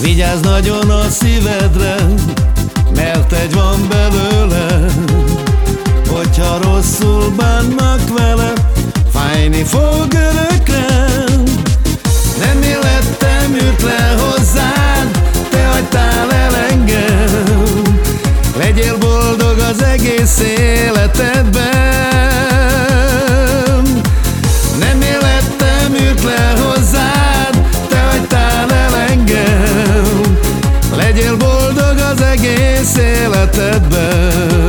Vigyázz nagyon a szívedre, mert egy van belőle. Hogyha rosszul bánnak vele, fájni fog örökre. Nem élettem, ült le hozzád, te hagytál el engem. Legyél boldog az egész életedben életedben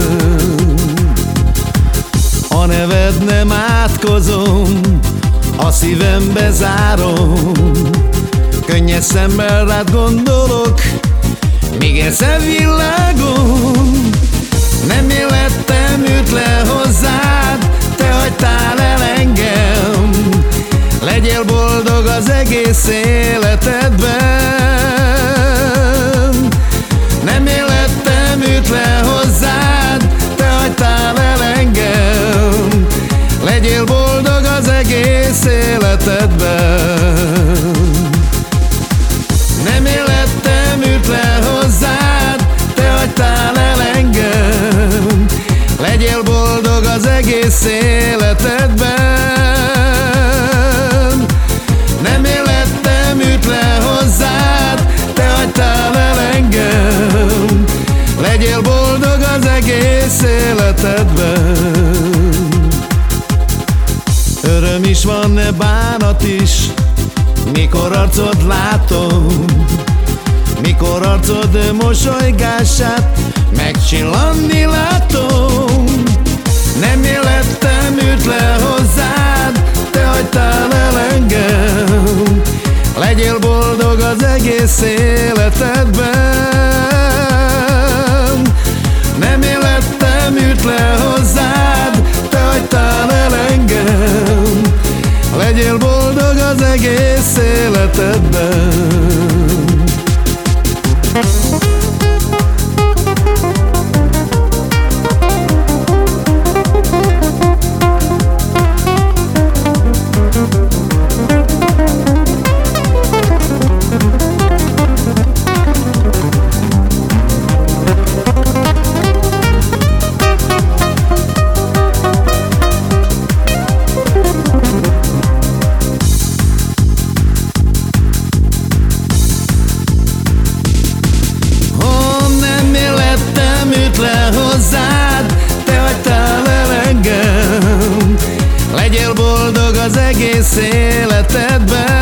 A neved nem átkozom, a szívembe zárom. Könnyes szemmel rád gondolok, míg élsz világon egész életedben. Nem élettem, üt le hozzád, te hagytál el engem. Legyél boldog az egész életedben. Öröm is van, ne bánat is Mikor arcod látom. Mikor arcod mosolygását Megcsillanni látom Nem élettem, üt le hozzád Te hagytál el engem. Legyél boldog az egész életedben. Nem élettem, üt le hozzád Te hagytál el engem. Legyél boldog az egész életedben az egész életedben